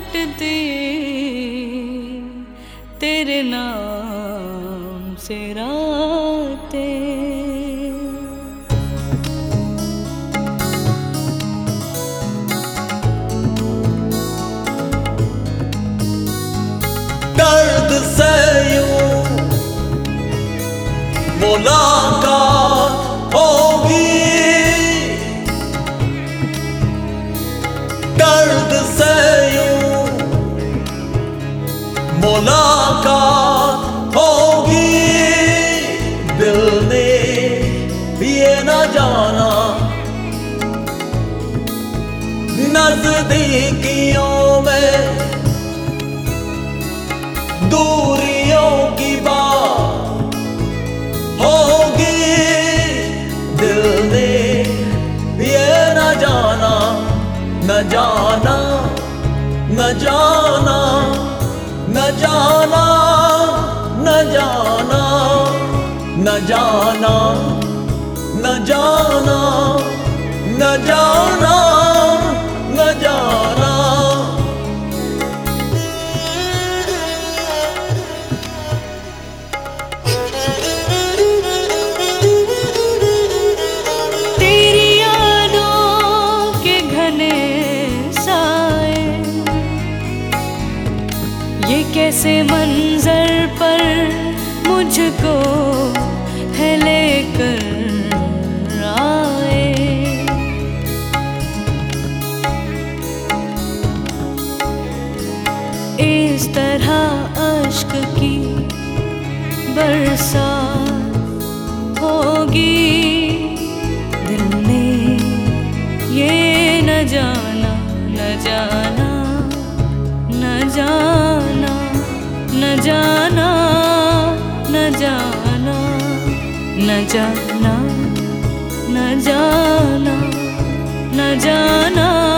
रटते तेरे नाम से राते। दर्द से यू बोला नजदीकियों में, दूरियों की बात होगी। दिल ने ये न जाना न जाना न जाना न जाना न जाना न जाना न जाना न जाना। कैसे मंजर पर मुझको है लेकर इस तरह अश्क की बरसात होगी। दिल ने ये न जाना न जाना न जाना। जाना न जाना न जाना न जाना न जाना।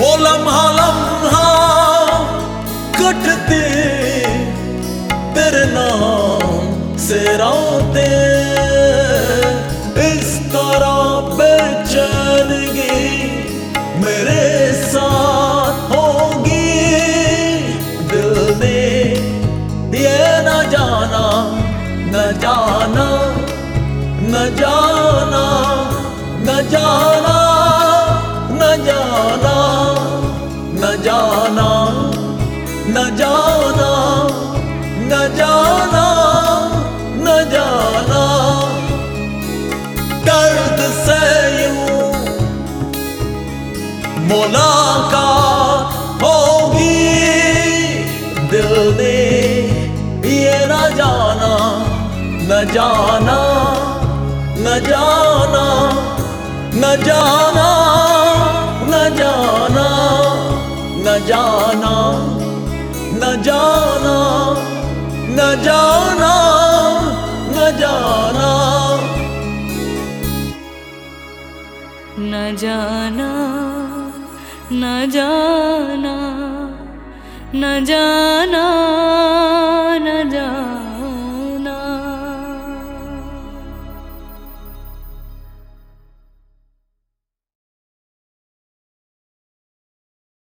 वो लम्हा लम्हा कटते तेरे नाम से रातें। इस तरह बेचैनगी मेरे साथ होगी। दिल ने ये न जाना न जाना न जाना। न जाना न जाना न जाना। दर्द से यूँ मुलाकात होगी। दिल ने ये न जाना न जाना न जाना न जाना न जाना न जाना। जाना न जाना। न जाना न जाना न जाना।